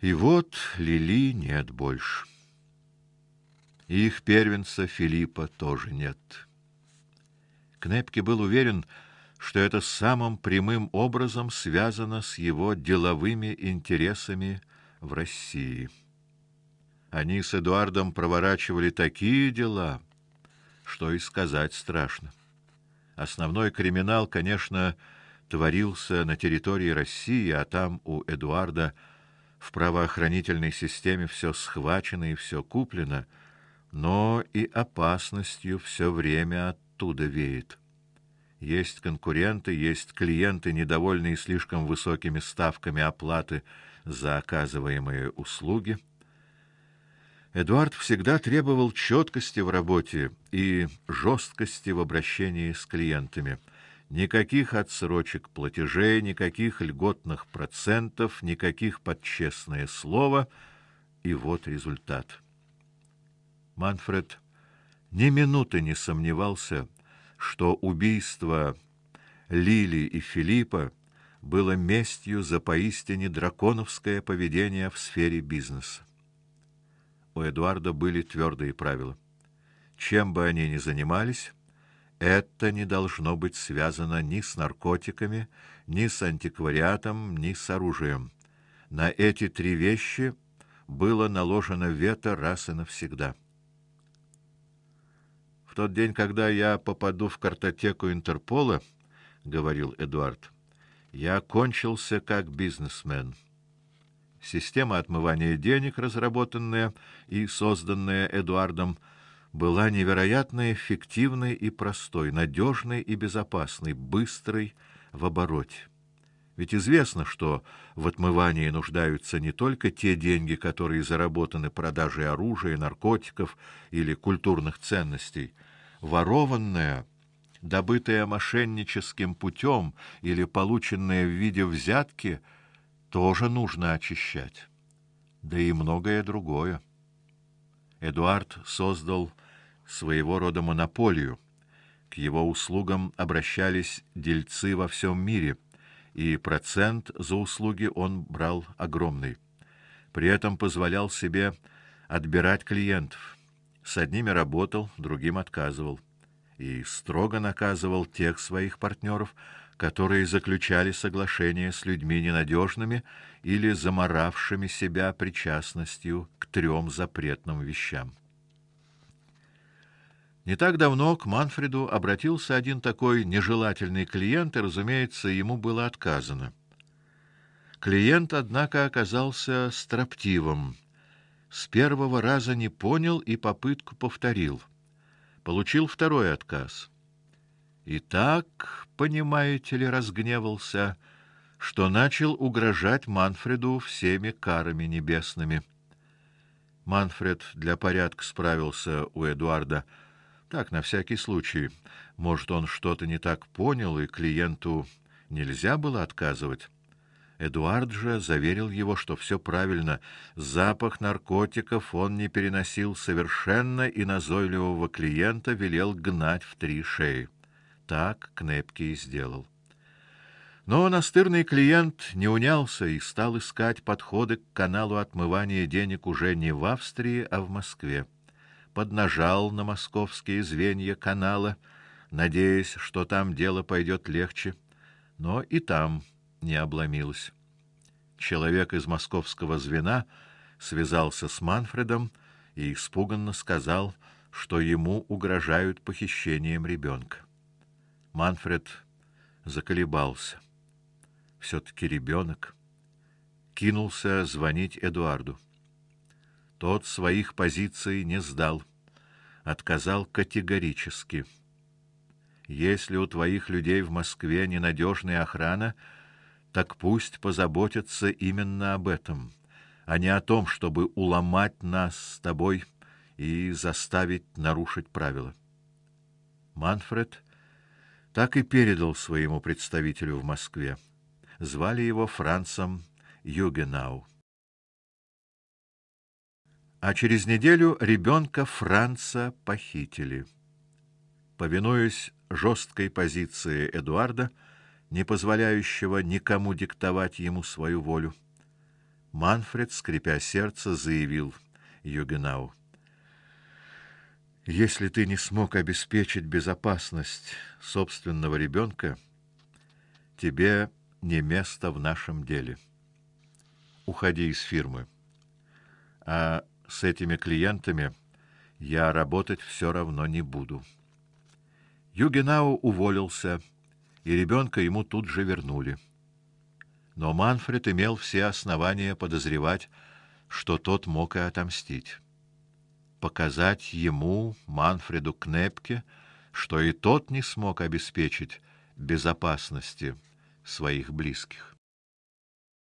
И вот Лили нет больше. И их первенца Филиппа тоже нет. Кнепке был уверен, что это самым прямым образом связано с его деловыми интересами в России. Они с Эдуардом проворачивали такие дела, что и сказать страшно. Основной криминал, конечно, творился на территории России, а там у Эдуарда в правоохранительной системе все схвачено и все куплено, но и опасностью все время оттуда веет. Есть конкуренты, есть клиенты, недовольные слишком высокими ставками оплаты за оказываемые услуги. Эдуард всегда требовал четкости в работе и жесткости в обращении с клиентами. Никаких отсрочек платежей, никаких льготных процентов, никаких под честное слово, и вот результат. Манфред ни минуты не сомневался, что убийство Лили и Филиппа было местью за поистине драконовское поведение в сфере бизнеса. У Эдуарда были твердые правила. Чем бы они ни занимались, это не должно быть связано ни с наркотиками, ни с антиквариатом, ни с оружием. На эти три вещи было наложено вето раз и навсегда. В тот день, когда я попаду в картотеку Интерпола, говорил Эдуард, я кончился как бизнесмен. Система отмывания денег, разработанная и созданная Эдуардом, была невероятно эффективной и простой, надежной и безопасной, быстрой в обороте. Ведь известно, что в отмывании нуждаются не только те деньги, которые заработаны продажей оружия, наркотиков или культурных ценностей. Ворованное, добытое мошенническим путем или полученное в виде взятки, тоже нужно очищать. Да и многое другое. Эдуард создал своего рода монополию. К его услугам обращались дельцы во всем мире, и процент за услуги он брал огромный. При этом позволял себе отбирать клиентов. С одними работал, другим отказывал и строго наказывал тех своих партнеров, которые заключали соглашения с людьми ненадежными или заморавшими себя причастностью к трем запретным вещам. Не так давно к Манфреду обратился один такой нежелательный клиент, и, разумеется, ему было отказано. Клиент, однако, оказался строптивым. С первого раза не понял и попытку повторил. Получил второй отказ. И так, понимаете ли, разгневался, что начал угрожать Манфреду всеми карами небесными. Манфред для порядка справился у Эдуарда так, на всякий случай. Может, он что-то не так понял, и клиенту нельзя было отказывать. Эдуард же заверил его, что все правильно. Запах наркотиков он не переносил совершенно и назойливого клиента велел гнать в три шеи. Так Кнепки и сделал. Но настырный клиент не унялся и стал искать подходы к каналу отмывания денег уже не в Австрии, а в Москве поднажал на московские звенья канала, надеясь, что там дело пойдет легче, но и там не обломилось. Человек из московского звена связался с Манфредом и испуганно сказал, что ему угрожают похищением ребенка. Манфред заколебался. все таки ребенок. Кинулся звонить Эдуарду. Тот своих позиций не сдал, отказал категорически. Если у твоих людей в Москве ненадежная охрана, так пусть позаботятся именно об этом, а не о том, чтобы уломать нас с тобой и заставить нарушить правила. Манфред так и передал своему представителю в Москве. Звали его Францем Югенау а через неделю ребенка Франца похитили. Повинуясь жесткой позиции Эдуарда, не позволяющего никому диктовать ему свою волю, Манфред, скрипя сердце, заявил Югенау: "Если ты не смог обеспечить безопасность собственного ребенка, тебе не место в нашем деле. Уходи из фирмы. А с этими клиентами я работать все равно не буду". Югенау уволился, и ребенка ему тут же вернули но Манфред имел все основания подозревать, что тот мог и отомстить. Показать ему, Манфреду Кнепке, что и тот не смог обеспечить безопасности своих близких.